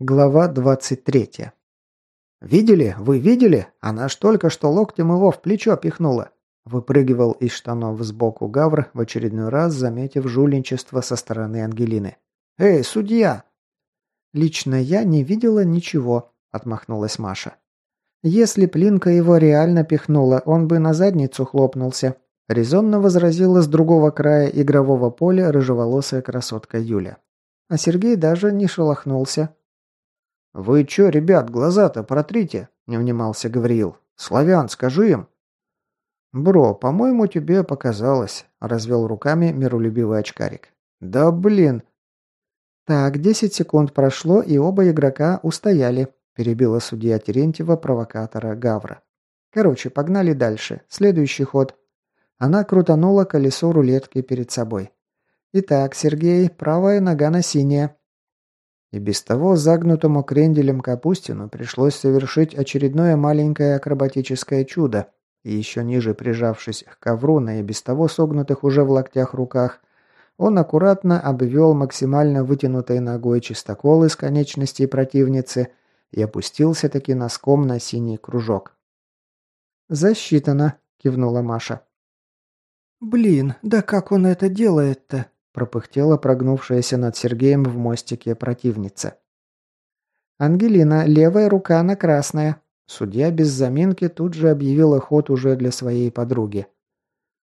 Глава 23. «Видели? Вы видели? Она ж только что локтем его в плечо пихнула!» Выпрыгивал из штанов сбоку Гавр, в очередной раз заметив жульничество со стороны Ангелины. «Эй, судья!» «Лично я не видела ничего», — отмахнулась Маша. «Если Плинка его реально пихнула, он бы на задницу хлопнулся», — резонно возразила с другого края игрового поля рыжеволосая красотка Юля. А Сергей даже не шелохнулся, «Вы чё, ребят, глаза-то протрите?» – не внимался Гавриил. «Славян, скажи им!» «Бро, по-моему, тебе показалось», – развел руками миролюбивый очкарик. «Да блин!» «Так, десять секунд прошло, и оба игрока устояли», – перебила судья Терентьева провокатора Гавра. «Короче, погнали дальше. Следующий ход». Она крутанула колесо рулетки перед собой. «Итак, Сергей, правая нога на синяя. И без того загнутому кренделем Капустину пришлось совершить очередное маленькое акробатическое чудо, и еще ниже прижавшись к ковру на и без того согнутых уже в локтях руках, он аккуратно обвел максимально вытянутой ногой чистокол из конечностей противницы и опустился таки носком на синий кружок. «Засчитано», — кивнула Маша. «Блин, да как он это делает-то?» Пропыхтела прогнувшаяся над Сергеем в мостике противница. «Ангелина, левая рука на красная». Судья без заминки тут же объявила ход уже для своей подруги.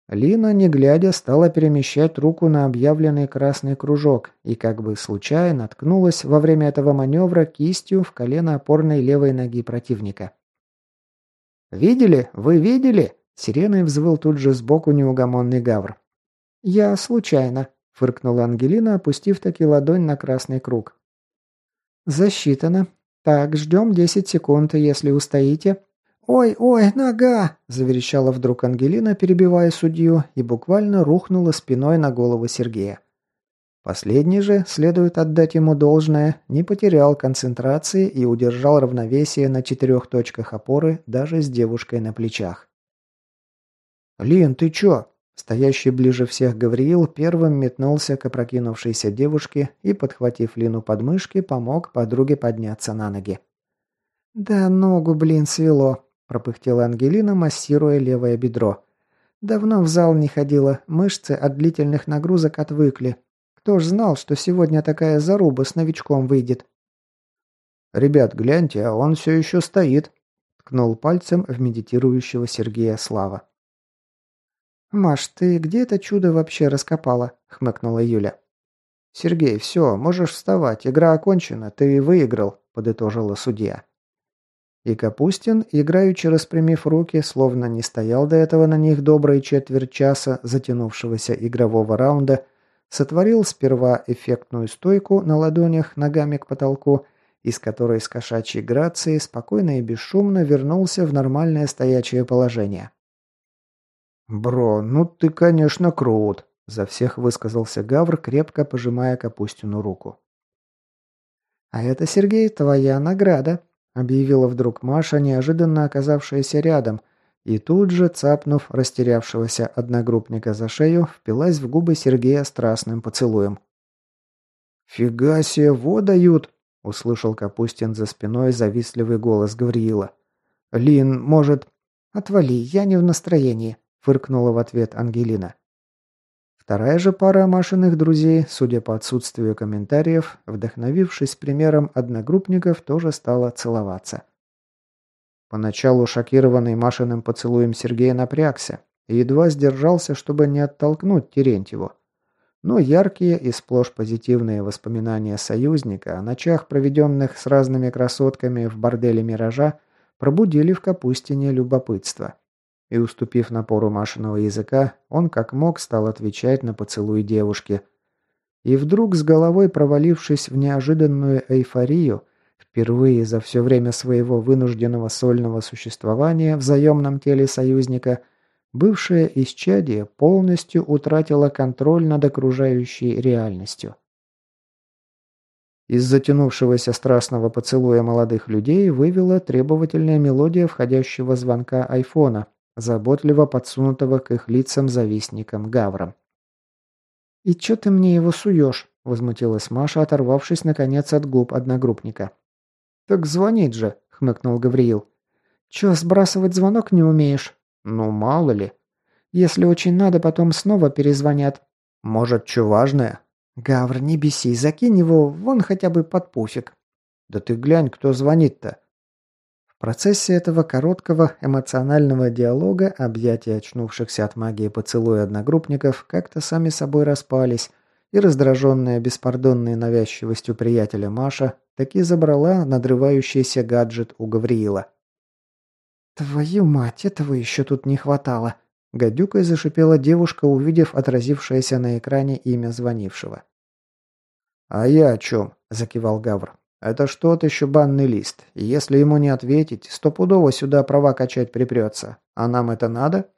Лина, не глядя, стала перемещать руку на объявленный красный кружок и как бы случайно ткнулась во время этого маневра кистью в колено опорной левой ноги противника. «Видели? Вы видели?» Сиреной взвыл тут же сбоку неугомонный гавр. «Я случайно», фыркнула Ангелина, опустив таки ладонь на красный круг. «Засчитано. Так, ждем десять секунд, если устоите». «Ой, ой, нога!» – заверещала вдруг Ангелина, перебивая судью, и буквально рухнула спиной на голову Сергея. Последний же, следует отдать ему должное, не потерял концентрации и удержал равновесие на четырех точках опоры даже с девушкой на плечах. «Лин, ты чё?» Стоящий ближе всех Гавриил первым метнулся к опрокинувшейся девушке и, подхватив Лину под мышки, помог подруге подняться на ноги. «Да ногу, блин, свело», – пропыхтела Ангелина, массируя левое бедро. «Давно в зал не ходила, мышцы от длительных нагрузок отвыкли. Кто ж знал, что сегодня такая заруба с новичком выйдет?» «Ребят, гляньте, а он все еще стоит», – ткнул пальцем в медитирующего Сергея Слава. «Маш, ты где это чудо вообще раскопала?» – хмыкнула Юля. «Сергей, все, можешь вставать, игра окончена, ты выиграл», – подытожила судья. И Капустин, играючи распрямив руки, словно не стоял до этого на них добрый четверть часа затянувшегося игрового раунда, сотворил сперва эффектную стойку на ладонях ногами к потолку, из которой с кошачьей грацией спокойно и бесшумно вернулся в нормальное стоячее положение. «Бро, ну ты, конечно, крут», – за всех высказался Гавр, крепко пожимая Капустину руку. «А это, Сергей, твоя награда», – объявила вдруг Маша, неожиданно оказавшаяся рядом, и тут же, цапнув растерявшегося одногруппника за шею, впилась в губы Сергея страстным поцелуем. «Фига себе, во дают!» – услышал Капустин за спиной завистливый голос Гавриила. «Лин, может...» «Отвали, я не в настроении», фыркнула в ответ Ангелина. Вторая же пара Машиных друзей, судя по отсутствию комментариев, вдохновившись примером одногруппников, тоже стала целоваться. Поначалу шокированный Машиным поцелуем Сергей напрягся и едва сдержался, чтобы не оттолкнуть Терентьеву. Но яркие и сплошь позитивные воспоминания союзника о ночах, проведенных с разными красотками в борделе «Миража», пробудили в Капустине любопытство. И уступив напору Машиного языка, он как мог стал отвечать на поцелуй девушки. И вдруг, с головой провалившись в неожиданную эйфорию, впервые за все время своего вынужденного сольного существования в заемном теле союзника, бывшее исчадие полностью утратило контроль над окружающей реальностью. Из затянувшегося страстного поцелуя молодых людей вывела требовательная мелодия входящего звонка айфона, заботливо подсунутого к их лицам завистникам Гавром. «И чё ты мне его суешь?» – возмутилась Маша, оторвавшись, наконец, от губ одногруппника. «Так звонить же», – хмыкнул Гавриил. «Чё, сбрасывать звонок не умеешь?» «Ну, мало ли». «Если очень надо, потом снова перезвонят». «Может, чё важное?» «Гавр, не беси, закинь его вон хотя бы под пуфик». «Да ты глянь, кто звонит-то». Процессе этого короткого эмоционального диалога объятия очнувшихся от магии поцелуя одногруппников как-то сами собой распались, и раздраженная беспардонной навязчивостью приятеля Маша таки забрала надрывающийся гаджет у Гавриила. «Твою мать, этого еще тут не хватало!» Гадюкой зашипела девушка, увидев отразившееся на экране имя звонившего. «А я о чем?» – закивал Гавр. «Это что-то еще банный лист. Если ему не ответить, стопудово сюда права качать припрется. А нам это надо?»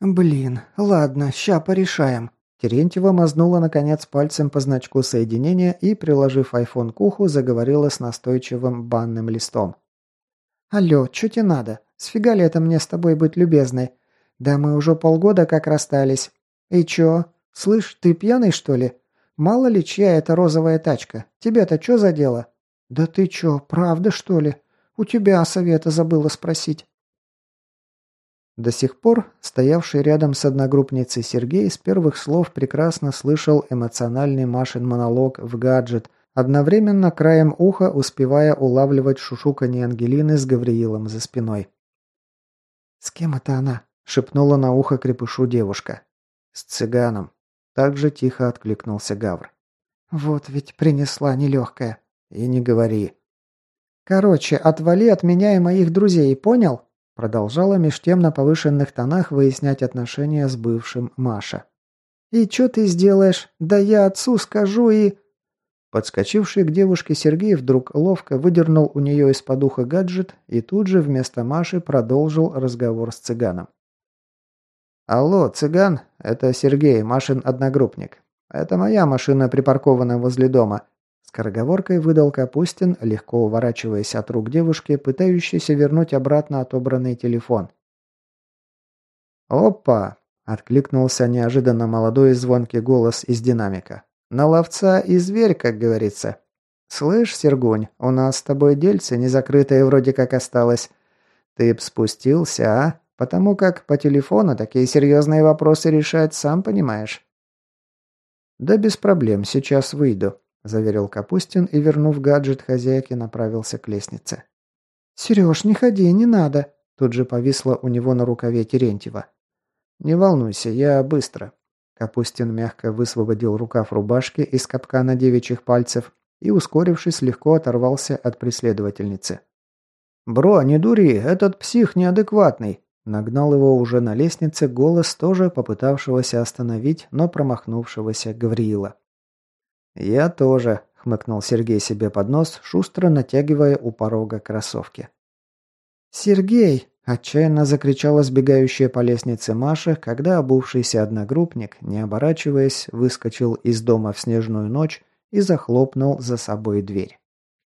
«Блин, ладно, ща порешаем», Терентьева мазнула, наконец, пальцем по значку соединения и, приложив айфон к уху, заговорила с настойчивым банным листом. «Алло, что тебе надо? Сфига ли это мне с тобой быть любезной? Да мы уже полгода как расстались. И чё? Слышь, ты пьяный, что ли? Мало ли, чья это розовая тачка? Тебе-то что за дело?» «Да ты чё, правда, что ли? У тебя совета забыла спросить». До сих пор стоявший рядом с одногруппницей Сергей с первых слов прекрасно слышал эмоциональный Машин монолог в гаджет, одновременно краем уха успевая улавливать шушуканье Ангелины с Гавриилом за спиной. «С кем это она?» – шепнула на ухо крепышу девушка. «С цыганом». Так же тихо откликнулся Гавр. «Вот ведь принесла нелегкая». «И не говори». «Короче, отвали от меня и моих друзей, понял?» Продолжала меж тем на повышенных тонах выяснять отношения с бывшим Маша. «И что ты сделаешь? Да я отцу скажу и...» Подскочивший к девушке Сергей вдруг ловко выдернул у нее из-под уха гаджет и тут же вместо Маши продолжил разговор с цыганом. «Алло, цыган, это Сергей, Машин одногруппник. Это моя машина припаркована возле дома. Скороговоркой выдал Капустин, легко уворачиваясь от рук девушки, пытающейся вернуть обратно отобранный телефон. «Опа!» – откликнулся неожиданно молодой и звонкий голос из динамика. «На ловца и зверь, как говорится. Слышь, Сергунь, у нас с тобой дельце незакрытое вроде как осталось. Ты б спустился, а? Потому как по телефону такие серьезные вопросы решать, сам понимаешь». «Да без проблем, сейчас выйду», – заверил Капустин и, вернув гаджет хозяйке, направился к лестнице. «Сереж, не ходи, не надо!» – тут же повисла у него на рукаве Терентьева. «Не волнуйся, я быстро». Капустин мягко высвободил рукав рубашки из капкана девичьих пальцев и, ускорившись, легко оторвался от преследовательницы. «Бро, не дури, этот псих неадекватный!» Нагнал его уже на лестнице голос тоже попытавшегося остановить, но промахнувшегося Гавриила. «Я тоже», — хмыкнул Сергей себе под нос, шустро натягивая у порога кроссовки. «Сергей!» – отчаянно закричала сбегающая по лестнице Маша, когда обувшийся одногруппник, не оборачиваясь, выскочил из дома в снежную ночь и захлопнул за собой дверь.